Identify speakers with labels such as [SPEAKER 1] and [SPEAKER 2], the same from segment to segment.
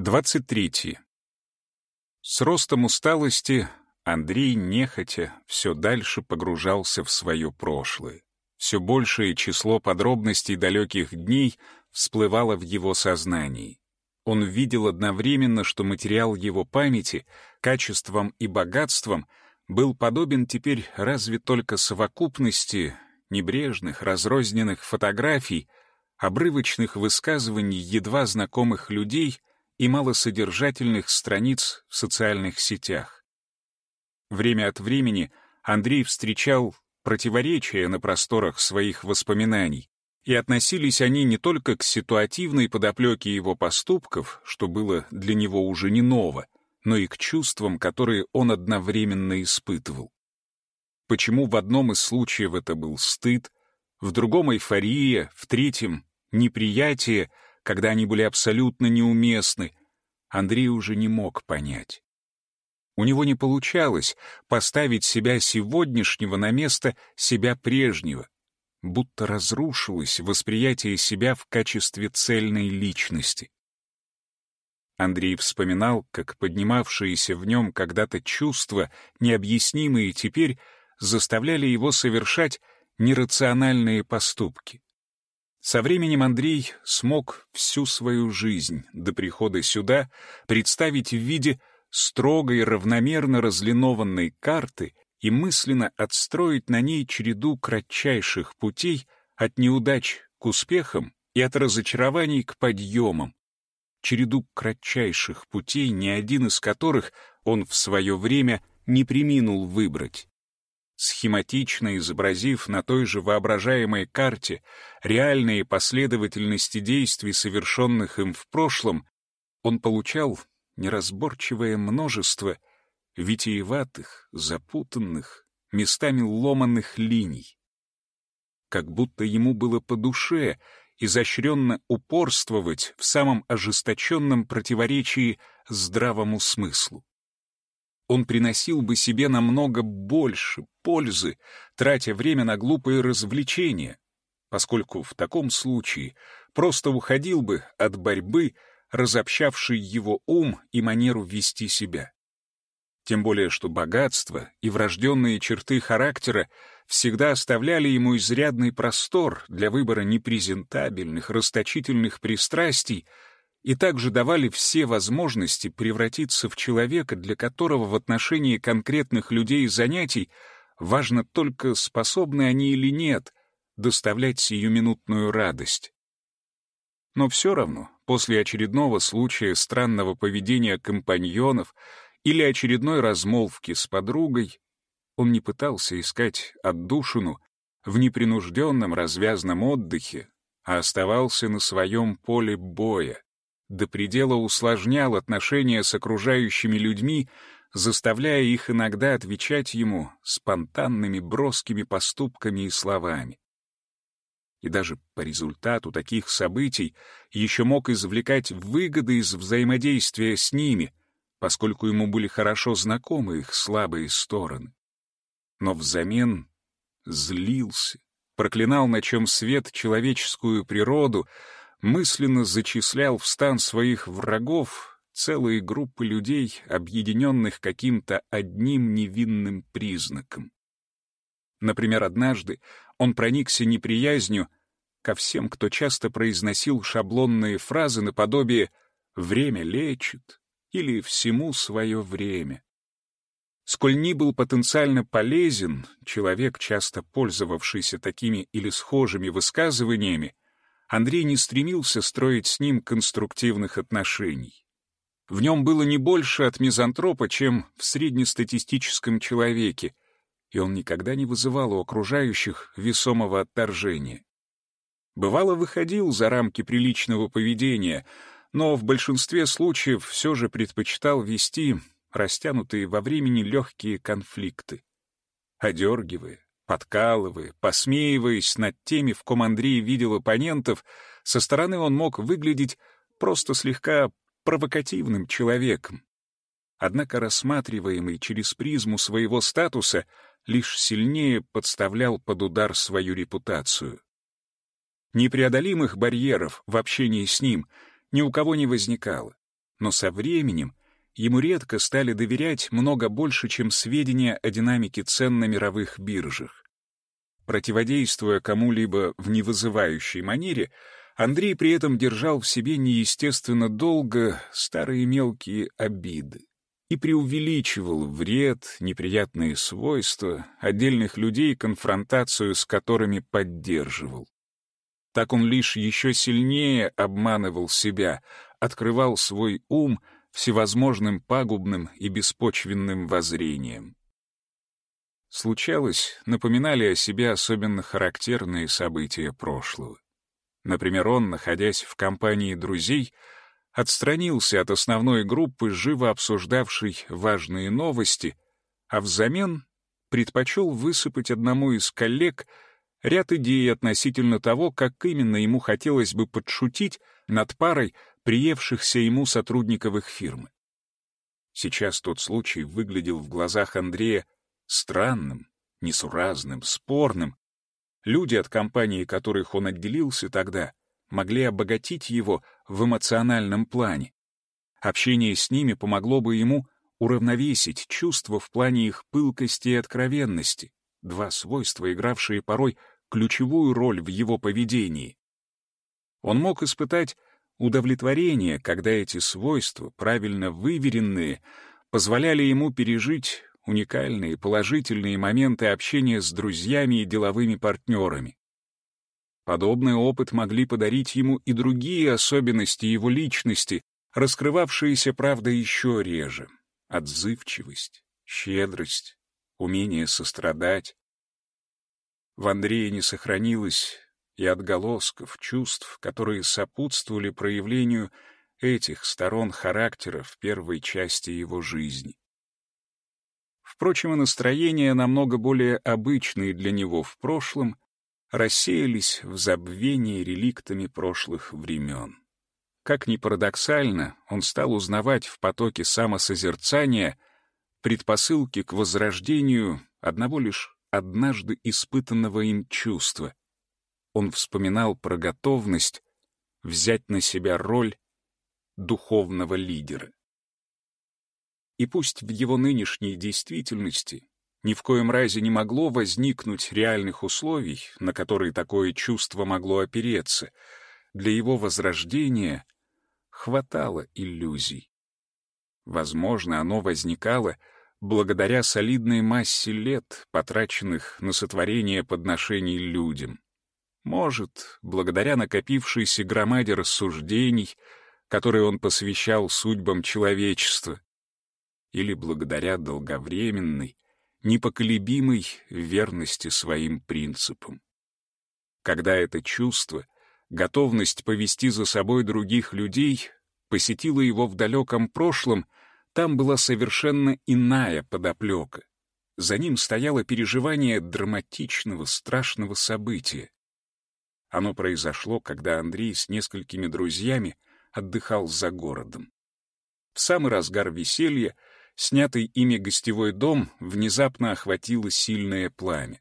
[SPEAKER 1] 23. С ростом усталости Андрей нехотя все дальше погружался в свое прошлое. Все большее число подробностей далеких дней всплывало в его сознании. Он видел одновременно, что материал его памяти, качеством и богатством, был подобен теперь разве только совокупности небрежных, разрозненных фотографий, обрывочных высказываний едва знакомых людей — и малосодержательных страниц в социальных сетях. Время от времени Андрей встречал противоречия на просторах своих воспоминаний, и относились они не только к ситуативной подоплеке его поступков, что было для него уже не ново, но и к чувствам, которые он одновременно испытывал. Почему в одном из случаев это был стыд, в другом — эйфория, в третьем — неприятие — когда они были абсолютно неуместны, Андрей уже не мог понять. У него не получалось поставить себя сегодняшнего на место себя прежнего, будто разрушилось восприятие себя в качестве цельной личности. Андрей вспоминал, как поднимавшиеся в нем когда-то чувства, необъяснимые теперь, заставляли его совершать нерациональные поступки. Со временем Андрей смог всю свою жизнь до прихода сюда представить в виде строгой равномерно разлинованной карты и мысленно отстроить на ней череду кратчайших путей от неудач к успехам и от разочарований к подъемам. Череду кратчайших путей, ни один из которых он в свое время не приминул выбрать схематично изобразив на той же воображаемой карте реальные последовательности действий, совершенных им в прошлом, он получал неразборчивое множество витиеватых, запутанных, местами ломанных линий. Как будто ему было по душе изощренно упорствовать в самом ожесточенном противоречии здравому смыслу он приносил бы себе намного больше пользы, тратя время на глупые развлечения, поскольку в таком случае просто уходил бы от борьбы, разобщавшей его ум и манеру вести себя. Тем более, что богатство и врожденные черты характера всегда оставляли ему изрядный простор для выбора непрезентабельных, расточительных пристрастий, и также давали все возможности превратиться в человека, для которого в отношении конкретных людей и занятий важно только, способны они или нет, доставлять сиюминутную радость. Но все равно, после очередного случая странного поведения компаньонов или очередной размолвки с подругой, он не пытался искать отдушину в непринужденном развязном отдыхе, а оставался на своем поле боя, до предела усложнял отношения с окружающими людьми, заставляя их иногда отвечать ему спонтанными броскими поступками и словами. И даже по результату таких событий еще мог извлекать выгоды из взаимодействия с ними, поскольку ему были хорошо знакомы их слабые стороны. Но взамен злился, проклинал, на чем свет человеческую природу, мысленно зачислял в стан своих врагов целые группы людей, объединенных каким-то одним невинным признаком. Например, однажды он проникся неприязнью ко всем, кто часто произносил шаблонные фразы наподобие «время лечит» или «всему свое время». Сколь ни был потенциально полезен, человек, часто пользовавшийся такими или схожими высказываниями, Андрей не стремился строить с ним конструктивных отношений. В нем было не больше от мизантропа, чем в среднестатистическом человеке, и он никогда не вызывал у окружающих весомого отторжения. Бывало, выходил за рамки приличного поведения, но в большинстве случаев все же предпочитал вести растянутые во времени легкие конфликты. Одергивая, Подкалывая, посмеиваясь над теми, в ком Андрей видел оппонентов, со стороны он мог выглядеть просто слегка провокативным человеком. Однако рассматриваемый через призму своего статуса лишь сильнее подставлял под удар свою репутацию. Непреодолимых барьеров в общении с ним ни у кого не возникало. но со временем ему редко стали доверять много больше, чем сведения о динамике цен на мировых биржах. Противодействуя кому-либо в невызывающей манере, Андрей при этом держал в себе неестественно долго старые мелкие обиды и преувеличивал вред, неприятные свойства отдельных людей, конфронтацию с которыми поддерживал. Так он лишь еще сильнее обманывал себя, открывал свой ум всевозможным пагубным и беспочвенным воззрением. Случалось, напоминали о себе особенно характерные события прошлого. Например, он, находясь в компании друзей, отстранился от основной группы, живо обсуждавшей важные новости, а взамен предпочел высыпать одному из коллег ряд идей относительно того, как именно ему хотелось бы подшутить над парой приевшихся ему сотрудников их фирмы. Сейчас тот случай выглядел в глазах Андрея странным, несуразным, спорным. Люди, от компании которых он отделился тогда, могли обогатить его в эмоциональном плане. Общение с ними помогло бы ему уравновесить чувства в плане их пылкости и откровенности, два свойства, игравшие порой ключевую роль в его поведении. Он мог испытать удовлетворение, когда эти свойства, правильно выверенные, позволяли ему пережить уникальные положительные моменты общения с друзьями и деловыми партнерами. Подобный опыт могли подарить ему и другие особенности его личности, раскрывавшиеся, правда, еще реже. Отзывчивость, щедрость, умение сострадать. В Андрее не сохранилось и отголосков чувств, которые сопутствовали проявлению этих сторон характера в первой части его жизни. Впрочем, и настроения, намного более обычные для него в прошлом, рассеялись в забвении реликтами прошлых времен. Как ни парадоксально, он стал узнавать в потоке самосозерцания предпосылки к возрождению одного лишь однажды испытанного им чувства. Он вспоминал про готовность взять на себя роль духовного лидера. И пусть в его нынешней действительности ни в коем разе не могло возникнуть реальных условий, на которые такое чувство могло опереться. Для его возрождения хватало иллюзий. Возможно, оно возникало благодаря солидной массе лет, потраченных на сотворение подношений людям. Может, благодаря накопившейся громаде рассуждений, которые он посвящал судьбам человечества, или благодаря долговременной, непоколебимой верности своим принципам. Когда это чувство, готовность повести за собой других людей, посетило его в далеком прошлом, там была совершенно иная подоплека. За ним стояло переживание драматичного, страшного события. Оно произошло, когда Андрей с несколькими друзьями отдыхал за городом. В самый разгар веселья снятый ими гостевой дом внезапно охватило сильное пламя.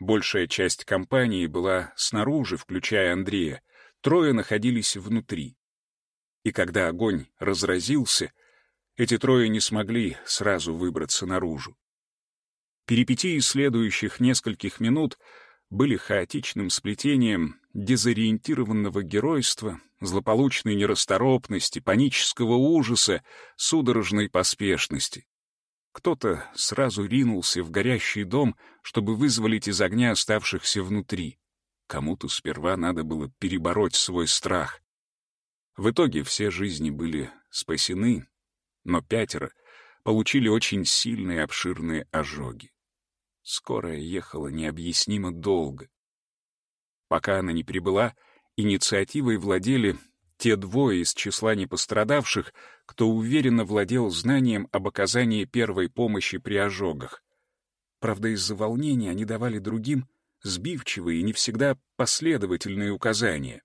[SPEAKER 1] Большая часть компании была снаружи, включая Андрея, трое находились внутри. И когда огонь разразился, эти трое не смогли сразу выбраться наружу. Перипетии следующих нескольких минут были хаотичным сплетением дезориентированного геройства, злополучной нерасторопности, панического ужаса, судорожной поспешности. Кто-то сразу ринулся в горящий дом, чтобы вызволить из огня оставшихся внутри. Кому-то сперва надо было перебороть свой страх. В итоге все жизни были спасены, но пятеро получили очень сильные обширные ожоги. Скорая ехала необъяснимо долго. Пока она не прибыла, инициативой владели те двое из числа непострадавших, кто уверенно владел знанием об оказании первой помощи при ожогах. Правда, из-за волнения они давали другим сбивчивые и не всегда последовательные указания.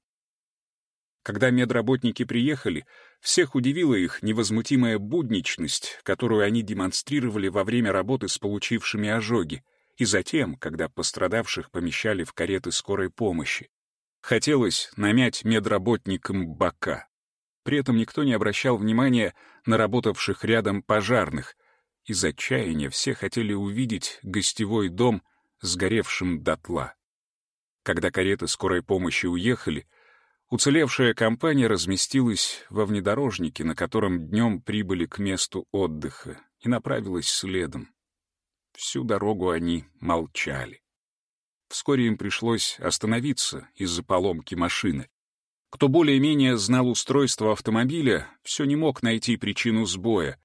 [SPEAKER 1] Когда медработники приехали, всех удивила их невозмутимая будничность, которую они демонстрировали во время работы с получившими ожоги, и затем, когда пострадавших помещали в кареты скорой помощи. Хотелось намять медработникам бока. При этом никто не обращал внимания на работавших рядом пожарных. Из отчаяния все хотели увидеть гостевой дом, сгоревшим дотла. Когда кареты скорой помощи уехали, уцелевшая компания разместилась во внедорожнике, на котором днем прибыли к месту отдыха, и направилась следом. Всю дорогу они молчали. Вскоре им пришлось остановиться из-за поломки машины. Кто более-менее знал устройство автомобиля, все не мог найти причину сбоя.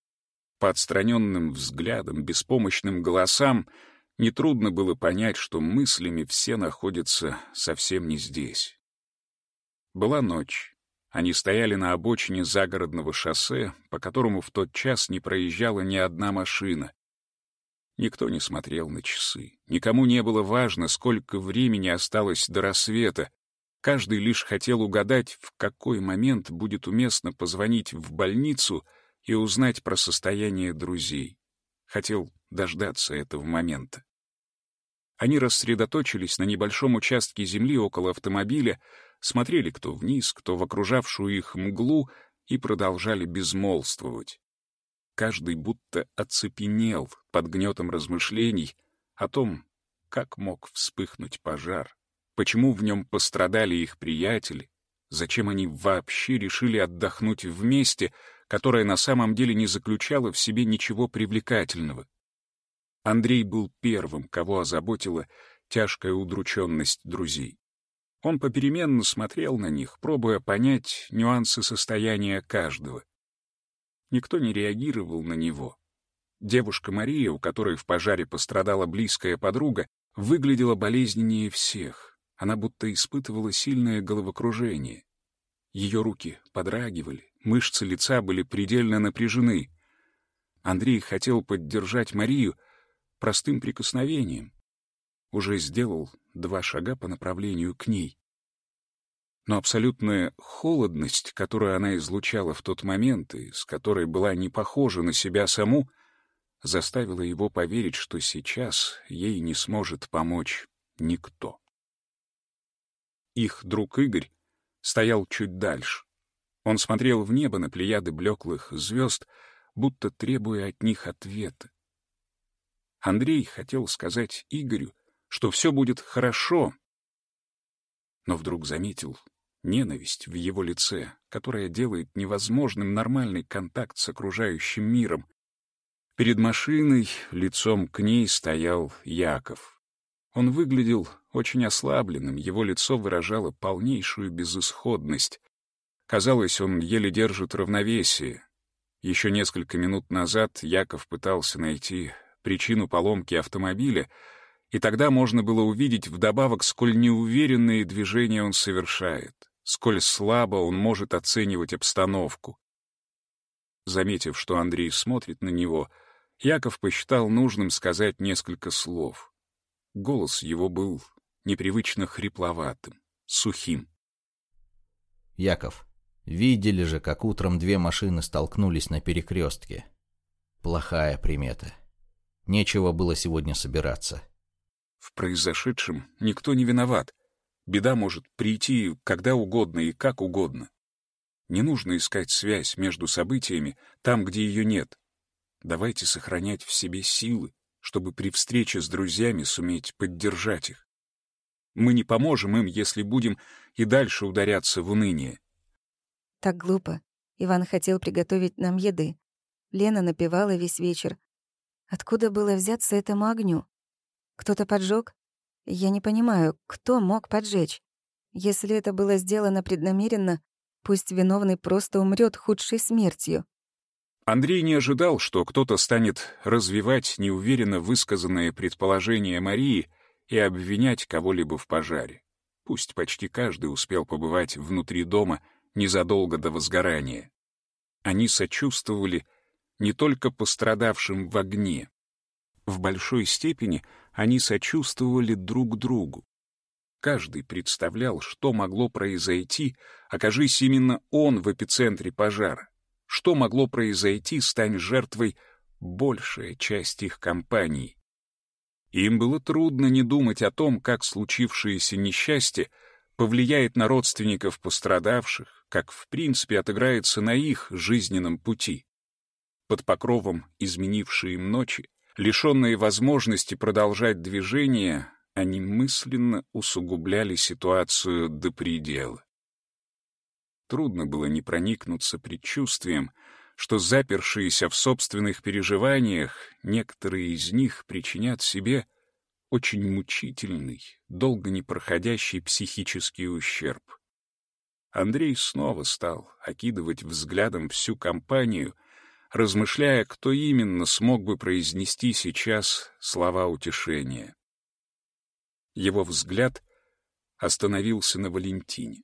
[SPEAKER 1] По отстраненным взглядам, беспомощным голосам нетрудно было понять, что мыслями все находятся совсем не здесь. Была ночь. Они стояли на обочине загородного шоссе, по которому в тот час не проезжала ни одна машина. Никто не смотрел на часы. Никому не было важно, сколько времени осталось до рассвета. Каждый лишь хотел угадать, в какой момент будет уместно позвонить в больницу и узнать про состояние друзей. Хотел дождаться этого момента. Они рассредоточились на небольшом участке земли около автомобиля, смотрели кто вниз, кто в окружавшую их мглу и продолжали безмолвствовать. Каждый будто оцепенел под гнетом размышлений о том, как мог вспыхнуть пожар, почему в нем пострадали их приятели, зачем они вообще решили отдохнуть вместе, которое на самом деле не заключало в себе ничего привлекательного. Андрей был первым, кого озаботила тяжкая удрученность друзей. Он попеременно смотрел на них, пробуя понять нюансы состояния каждого. Никто не реагировал на него. Девушка Мария, у которой в пожаре пострадала близкая подруга, выглядела болезненнее всех. Она будто испытывала сильное головокружение. Ее руки подрагивали, мышцы лица были предельно напряжены. Андрей хотел поддержать Марию простым прикосновением. Уже сделал два шага по направлению к ней но абсолютная холодность, которую она излучала в тот момент и с которой была не похожа на себя саму, заставила его поверить, что сейчас ей не сможет помочь никто. Их друг Игорь стоял чуть дальше. Он смотрел в небо на плеяды блеклых звезд, будто требуя от них ответа. Андрей хотел сказать Игорю, что все будет хорошо, но вдруг заметил ненависть в его лице, которая делает невозможным нормальный контакт с окружающим миром. Перед машиной лицом к ней стоял Яков. Он выглядел очень ослабленным, его лицо выражало полнейшую безысходность. Казалось, он еле держит равновесие. Еще несколько минут назад Яков пытался найти причину поломки автомобиля, и тогда можно было увидеть вдобавок, сколь неуверенные движения он совершает сколь слабо он может оценивать обстановку. Заметив, что Андрей смотрит на него, Яков посчитал нужным сказать несколько слов. Голос его был непривычно хрипловатым, сухим.
[SPEAKER 2] «Яков, видели же, как утром две машины столкнулись на перекрестке. Плохая примета. Нечего было сегодня собираться».
[SPEAKER 1] В произошедшем никто не виноват. Беда может прийти когда угодно и как угодно. Не нужно искать связь между событиями там, где ее нет. Давайте сохранять в себе силы, чтобы при встрече с друзьями суметь поддержать их. Мы не поможем им, если будем и дальше ударяться в уныние.
[SPEAKER 3] Так глупо. Иван хотел приготовить нам еды. Лена напевала весь вечер. Откуда было взяться этому огню? Кто-то поджег? Я не понимаю, кто мог поджечь? Если это было сделано преднамеренно, пусть виновный просто умрет худшей смертью.
[SPEAKER 1] Андрей не ожидал, что кто-то станет развивать неуверенно высказанное предположение Марии и обвинять кого-либо в пожаре. Пусть почти каждый успел побывать внутри дома незадолго до возгорания. Они сочувствовали не только пострадавшим в огне. В большой степени — они сочувствовали друг другу. Каждый представлял, что могло произойти, окажись именно он в эпицентре пожара. Что могло произойти, стань жертвой большая часть их компании. Им было трудно не думать о том, как случившееся несчастье повлияет на родственников пострадавших, как в принципе отыграется на их жизненном пути. Под покровом изменившей им ночи, лишенные возможности продолжать движение, они мысленно усугубляли ситуацию до предела. Трудно было не проникнуться предчувствием, что запершиеся в собственных переживаниях, некоторые из них причинят себе очень мучительный, долго не проходящий психический ущерб. Андрей снова стал окидывать взглядом всю компанию, размышляя, кто именно смог бы произнести сейчас слова утешения. Его взгляд остановился на Валентине.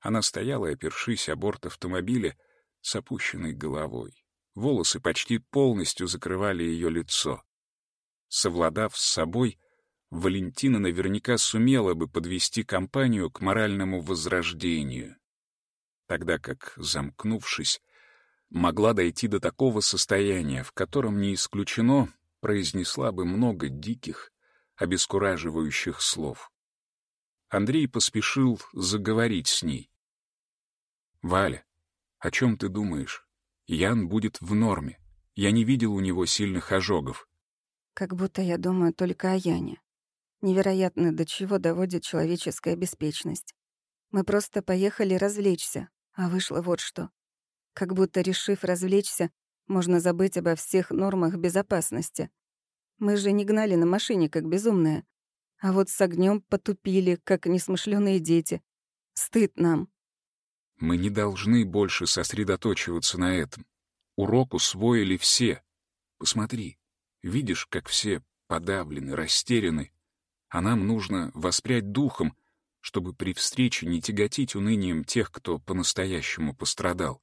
[SPEAKER 1] Она стояла, опершись о борт автомобиля, с опущенной головой. Волосы почти полностью закрывали ее лицо. Совладав с собой, Валентина наверняка сумела бы подвести компанию к моральному возрождению, тогда как, замкнувшись, могла дойти до такого состояния, в котором не исключено произнесла бы много диких, обескураживающих слов. Андрей поспешил заговорить с ней. «Валя, о чем ты думаешь? Ян будет в норме. Я не видел у него сильных ожогов.
[SPEAKER 3] Как будто я думаю только о Яне. Невероятно, до чего доводит человеческая беспечность. Мы просто поехали развлечься, а вышло вот что. Как будто, решив развлечься, можно забыть обо всех нормах безопасности. Мы же не гнали на машине, как безумные. А вот с огнем потупили, как несмышленые дети. Стыд нам.
[SPEAKER 1] Мы не должны больше сосредоточиваться на этом. Урок усвоили все. Посмотри, Видишь, как все подавлены, растеряны, а нам нужно воспрять духом, чтобы при встрече не тяготить унынием тех, кто по-настоящему пострадал.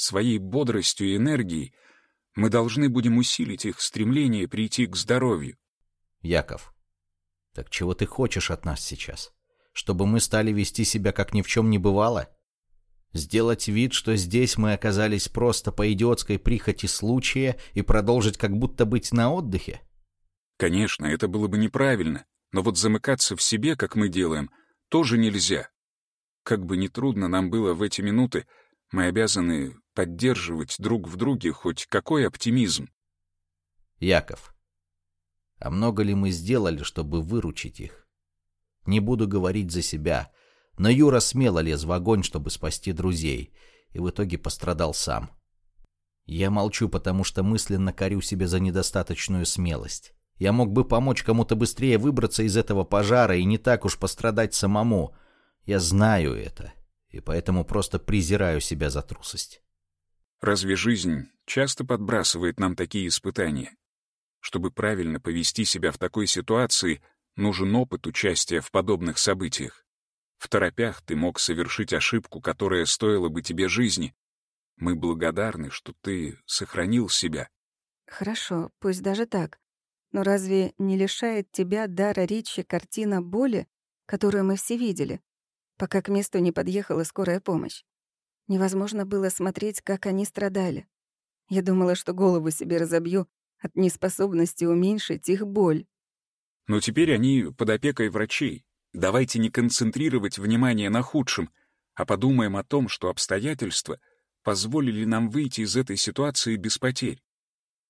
[SPEAKER 1] Своей бодростью и энергией мы должны будем усилить их стремление прийти к здоровью.
[SPEAKER 2] Яков, так чего ты хочешь от нас сейчас? Чтобы мы стали вести себя, как ни в чем не бывало? Сделать вид, что здесь мы оказались просто по идиотской прихоти случая и продолжить как будто быть на отдыхе?
[SPEAKER 1] Конечно, это было бы неправильно, но вот замыкаться в себе, как мы делаем, тоже нельзя. Как бы ни трудно нам было в эти минуты, мы обязаны поддерживать друг в друге хоть какой оптимизм.
[SPEAKER 2] Яков, а много ли мы сделали, чтобы выручить их? Не буду говорить за себя, но Юра смело лез в огонь, чтобы спасти друзей, и в итоге пострадал сам. Я молчу, потому что мысленно корю себе за недостаточную смелость. Я мог бы помочь кому-то быстрее выбраться из этого пожара и не так уж пострадать самому. Я знаю это, и поэтому просто презираю себя за трусость.
[SPEAKER 1] Разве жизнь часто подбрасывает нам такие испытания? Чтобы правильно повести себя в такой ситуации, нужен опыт участия в подобных событиях. В торопях ты мог совершить ошибку, которая стоила бы тебе жизни. Мы благодарны, что ты сохранил себя.
[SPEAKER 3] Хорошо, пусть даже так. Но разве не лишает тебя дара речи картина боли, которую мы все видели, пока к месту не подъехала скорая помощь? Невозможно было смотреть, как они страдали. Я думала, что голову себе разобью от неспособности уменьшить их боль.
[SPEAKER 1] Но теперь они под опекой врачей. Давайте не концентрировать внимание на худшем, а подумаем о том, что обстоятельства позволили нам выйти из этой ситуации без потерь.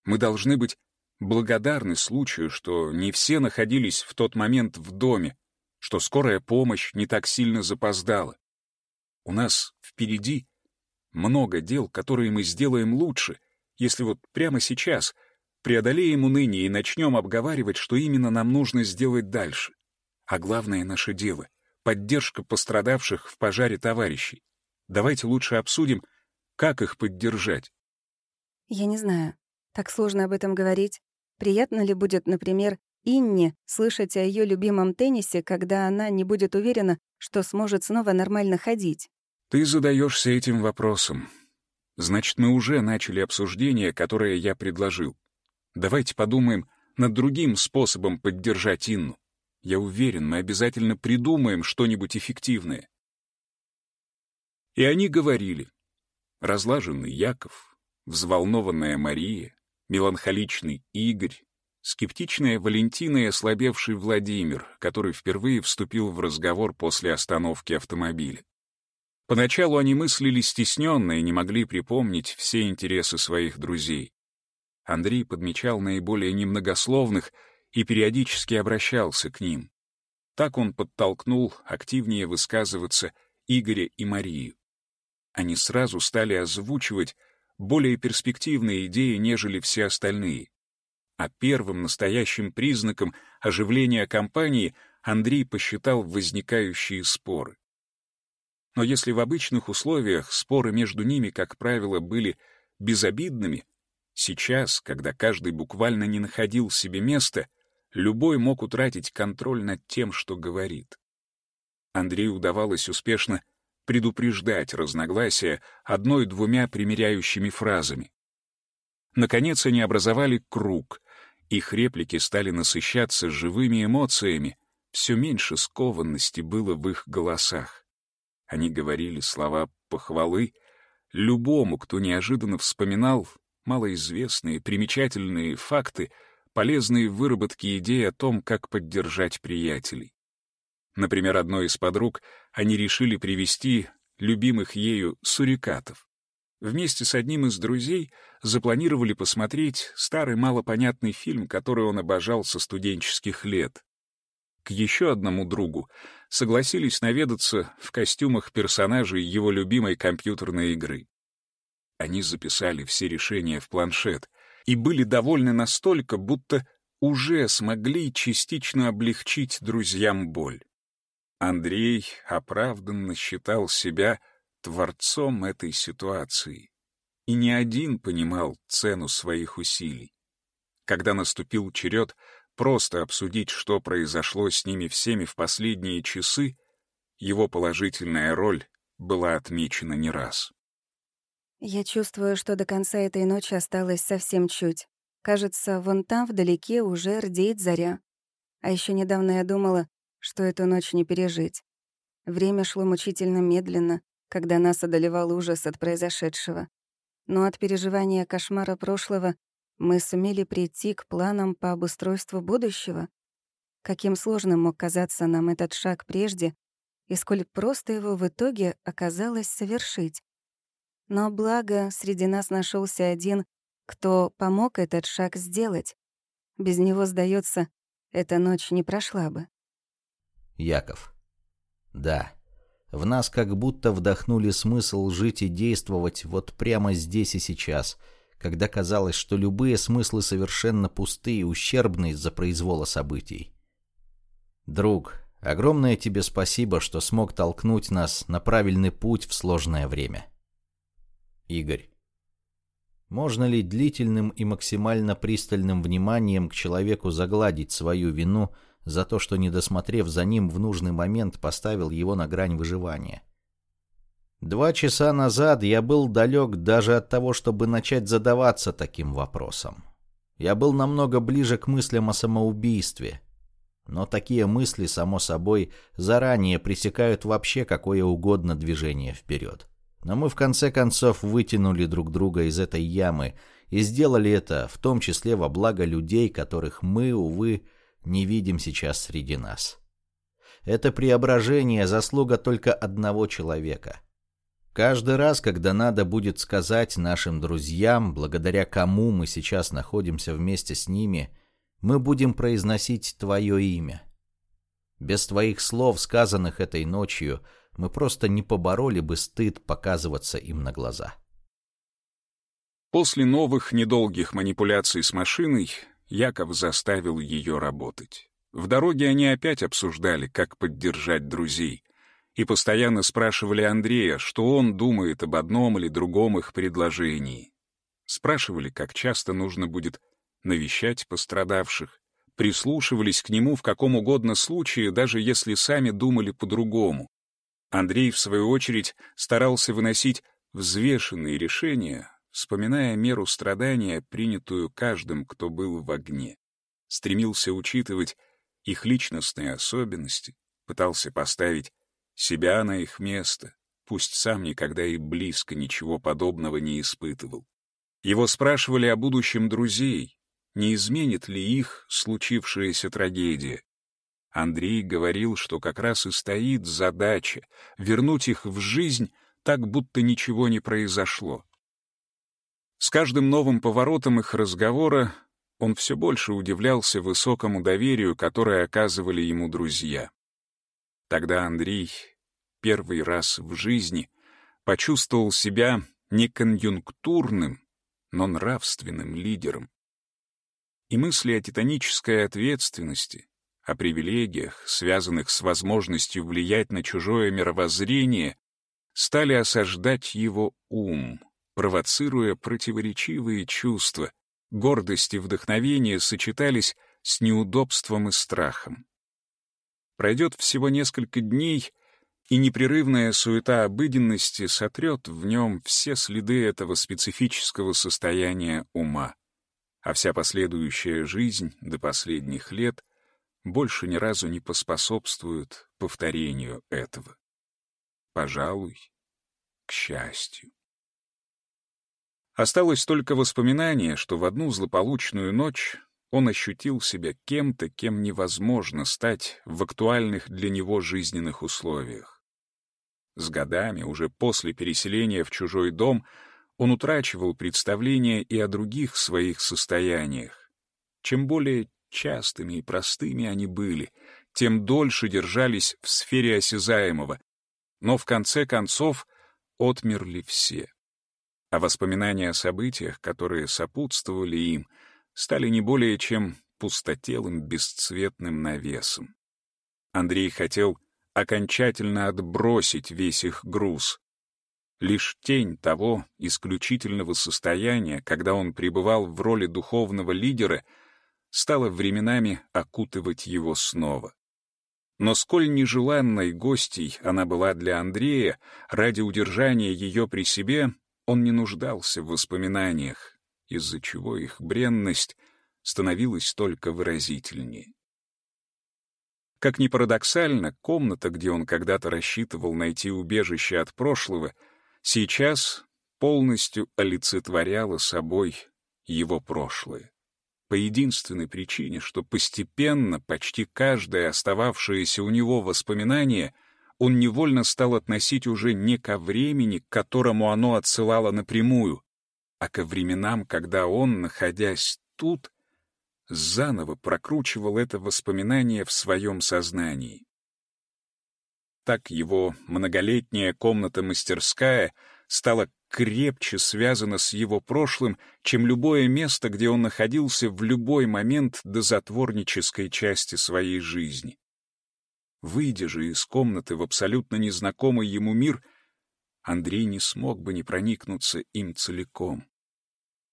[SPEAKER 1] Мы должны быть благодарны случаю, что не все находились в тот момент в доме, что скорая помощь не так сильно запоздала. У нас впереди много дел, которые мы сделаем лучше, если вот прямо сейчас преодолеем уныние и начнем обговаривать, что именно нам нужно сделать дальше. А главное наше дело — поддержка пострадавших в пожаре товарищей. Давайте лучше обсудим, как их поддержать.
[SPEAKER 3] Я не знаю. Так сложно об этом говорить. Приятно ли будет, например, Инне слышать о ее любимом теннисе, когда она не будет уверена, что сможет снова нормально ходить?
[SPEAKER 1] Ты задаешься этим вопросом. Значит, мы уже начали обсуждение, которое я предложил. Давайте подумаем над другим способом поддержать Инну. Я уверен, мы обязательно придумаем что-нибудь эффективное. И они говорили. Разлаженный Яков, взволнованная Мария, меланхоличный Игорь, Скептичная Валентина и ослабевший Владимир, который впервые вступил в разговор после остановки автомобиля. Поначалу они мыслили стесненно и не могли припомнить все интересы своих друзей. Андрей подмечал наиболее немногословных и периодически обращался к ним. Так он подтолкнул активнее высказываться Игоря и Марию. Они сразу стали озвучивать более перспективные идеи, нежели все остальные. А первым настоящим признаком оживления компании Андрей посчитал возникающие споры. Но если в обычных условиях споры между ними, как правило, были безобидными, сейчас, когда каждый буквально не находил себе места, любой мог утратить контроль над тем, что говорит. Андрею удавалось успешно предупреждать разногласия одной-двумя примиряющими фразами. Наконец они образовали круг, их реплики стали насыщаться живыми эмоциями, все меньше скованности было в их голосах. Они говорили слова похвалы любому, кто неожиданно вспоминал малоизвестные, примечательные факты, полезные в выработке идей о том, как поддержать приятелей. Например, одной из подруг они решили привести любимых ею сурикатов. Вместе с одним из друзей запланировали посмотреть старый малопонятный фильм, который он обожал со студенческих лет. К еще одному другу согласились наведаться в костюмах персонажей его любимой компьютерной игры. Они записали все решения в планшет и были довольны настолько, будто уже смогли частично облегчить друзьям боль. Андрей оправданно считал себя творцом этой ситуации, и не один понимал цену своих усилий. Когда наступил черед просто обсудить, что произошло с ними всеми в последние часы, его положительная роль была отмечена не раз.
[SPEAKER 3] Я чувствую, что до конца этой ночи осталось совсем чуть. Кажется, вон там вдалеке уже рдеет заря. А еще недавно я думала, что эту ночь не пережить. Время шло мучительно медленно, когда нас одолевал ужас от произошедшего. Но от переживания кошмара прошлого мы сумели прийти к планам по обустройству будущего? Каким сложным мог казаться нам этот шаг прежде, и сколь просто его в итоге оказалось совершить. Но благо, среди нас нашелся один, кто помог этот шаг сделать. Без него, сдается, эта ночь не прошла бы.
[SPEAKER 2] Яков. Да, в нас как будто вдохнули смысл жить и действовать вот прямо здесь и сейчас — когда казалось, что любые смыслы совершенно пустые и ущербны из-за произвола событий. Друг, огромное тебе спасибо, что смог толкнуть нас на правильный путь в сложное время. Игорь. Можно ли длительным и максимально пристальным вниманием к человеку загладить свою вину за то, что, не досмотрев за ним в нужный момент, поставил его на грань выживания? Два часа назад я был далек даже от того, чтобы начать задаваться таким вопросом. Я был намного ближе к мыслям о самоубийстве. Но такие мысли, само собой, заранее пресекают вообще какое угодно движение вперед. Но мы в конце концов вытянули друг друга из этой ямы и сделали это в том числе во благо людей, которых мы, увы, не видим сейчас среди нас. Это преображение – заслуга только одного человека – Каждый раз, когда надо будет сказать нашим друзьям, благодаря кому мы сейчас находимся вместе с ними, мы будем произносить твое имя. Без твоих слов, сказанных этой ночью, мы просто не побороли бы стыд показываться им на глаза.
[SPEAKER 1] После новых недолгих манипуляций с машиной Яков заставил ее работать. В дороге они опять обсуждали, как поддержать друзей и постоянно спрашивали Андрея, что он думает об одном или другом их предложении. Спрашивали, как часто нужно будет навещать пострадавших, прислушивались к нему в каком угодно случае, даже если сами думали по-другому. Андрей, в свою очередь, старался выносить взвешенные решения, вспоминая меру страдания, принятую каждым, кто был в огне. Стремился учитывать их личностные особенности, пытался поставить себя на их место, пусть сам никогда и близко ничего подобного не испытывал. Его спрашивали о будущем друзей, не изменит ли их случившаяся трагедия. Андрей говорил, что как раз и стоит задача вернуть их в жизнь так, будто ничего не произошло. С каждым новым поворотом их разговора он все больше удивлялся высокому доверию, которое оказывали ему друзья. Тогда Андрей первый раз в жизни почувствовал себя не конъюнктурным, но нравственным лидером. И мысли о титанической ответственности, о привилегиях, связанных с возможностью влиять на чужое мировоззрение, стали осаждать его ум, провоцируя противоречивые чувства, гордость и вдохновение сочетались с неудобством и страхом. Пройдет всего несколько дней, и непрерывная суета обыденности сотрет в нем все следы этого специфического состояния ума, а вся последующая жизнь до последних лет больше ни разу не поспособствует повторению этого. Пожалуй, к счастью. Осталось только воспоминание, что в одну злополучную ночь он ощутил себя кем-то, кем невозможно стать в актуальных для него жизненных условиях. С годами, уже после переселения в чужой дом, он утрачивал представление и о других своих состояниях. Чем более частыми и простыми они были, тем дольше держались в сфере осязаемого, но в конце концов отмерли все. А воспоминания о событиях, которые сопутствовали им, стали не более чем пустотелым бесцветным навесом. Андрей хотел окончательно отбросить весь их груз. Лишь тень того исключительного состояния, когда он пребывал в роли духовного лидера, стала временами окутывать его снова. Но сколь нежеланной гостьей она была для Андрея, ради удержания ее при себе он не нуждался в воспоминаниях, из-за чего их бренность становилась только выразительнее. Как ни парадоксально, комната, где он когда-то рассчитывал найти убежище от прошлого, сейчас полностью олицетворяла собой его прошлое. По единственной причине, что постепенно почти каждое остававшееся у него воспоминание он невольно стал относить уже не ко времени, к которому оно отсылало напрямую, а ко временам, когда он, находясь тут, заново прокручивал это воспоминание в своем сознании. Так его многолетняя комната-мастерская стала крепче связана с его прошлым, чем любое место, где он находился в любой момент до затворнической части своей жизни. Выйдя же из комнаты в абсолютно незнакомый ему мир, Андрей не смог бы не проникнуться им целиком.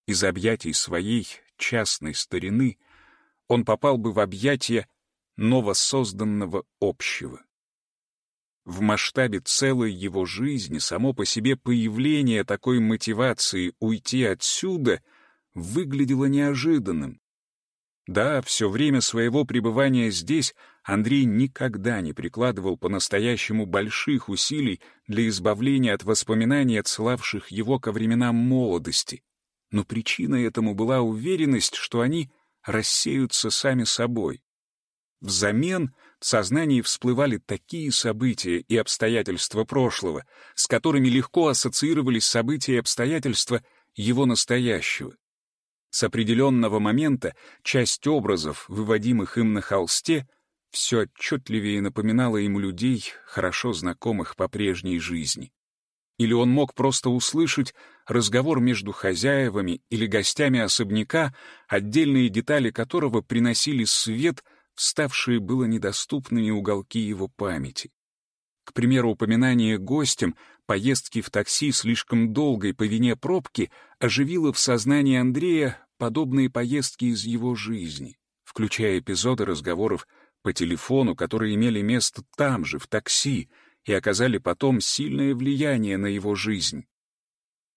[SPEAKER 1] Из объятий своей частной старины он попал бы в объятия новосозданного общего. В масштабе целой его жизни само по себе появление такой мотивации уйти отсюда выглядело неожиданным. Да, все время своего пребывания здесь Андрей никогда не прикладывал по-настоящему больших усилий для избавления от воспоминаний, отсылавших его ко временам молодости. Но причиной этому была уверенность, что они рассеются сами собой. Взамен в сознании всплывали такие события и обстоятельства прошлого, с которыми легко ассоциировались события и обстоятельства его настоящего. С определенного момента часть образов, выводимых им на холсте, все отчетливее напоминала ему людей, хорошо знакомых по прежней жизни. Или он мог просто услышать разговор между хозяевами или гостями особняка, отдельные детали которого приносили свет, вставшие было недоступными уголки его памяти. К примеру, упоминание гостям поездки в такси слишком долгой по вине пробки оживило в сознании Андрея подобные поездки из его жизни, включая эпизоды разговоров по телефону, которые имели место там же, в такси, и оказали потом сильное влияние на его жизнь.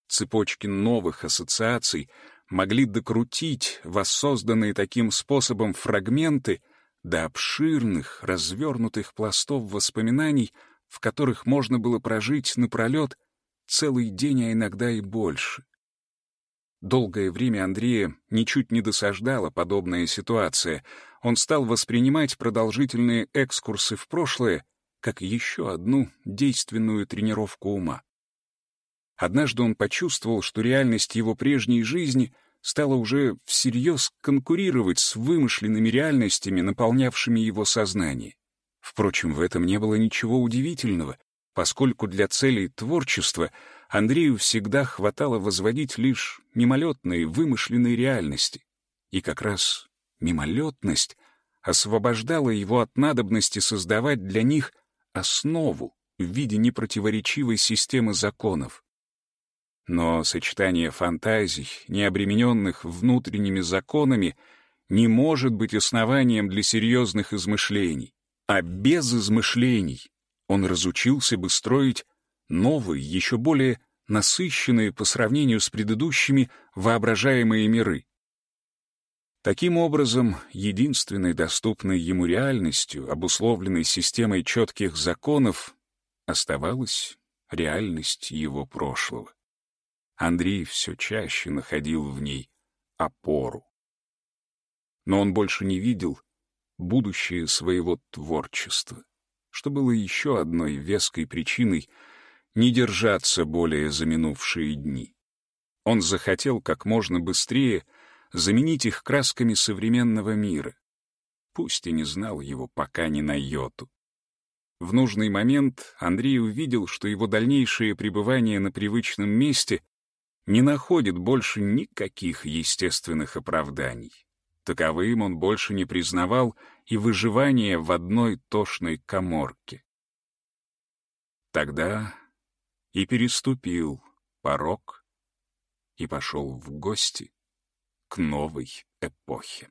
[SPEAKER 1] Цепочки новых ассоциаций могли докрутить воссозданные таким способом фрагменты до обширных, развернутых пластов воспоминаний, в которых можно было прожить напролет целый день, а иногда и больше. Долгое время Андрея ничуть не досаждала подобная ситуация. Он стал воспринимать продолжительные экскурсы в прошлое как еще одну действенную тренировку ума. Однажды он почувствовал, что реальность его прежней жизни стала уже всерьез конкурировать с вымышленными реальностями, наполнявшими его сознание. Впрочем, в этом не было ничего удивительного, поскольку для целей творчества Андрею всегда хватало возводить лишь мимолетные, вымышленные реальности. И как раз мимолетность освобождала его от надобности создавать для них основу в виде непротиворечивой системы законов. Но сочетание фантазий, не обремененных внутренними законами, не может быть основанием для серьезных измышлений. А без измышлений он разучился бы строить новые, еще более насыщенные по сравнению с предыдущими воображаемые миры. Таким образом, единственной доступной ему реальностью, обусловленной системой четких законов, оставалась реальность его прошлого. Андрей все чаще находил в ней опору. Но он больше не видел будущее своего творчества, что было еще одной веской причиной не держаться более за минувшие дни. Он захотел как можно быстрее заменить их красками современного мира, пусть и не знал его пока ни на йоту. В нужный момент Андрей увидел, что его дальнейшее пребывание на привычном месте не находит больше никаких естественных оправданий. Таковым он больше не признавал и выживание в одной тошной коморке. Тогда и переступил порог и пошел в гости к новой эпохе.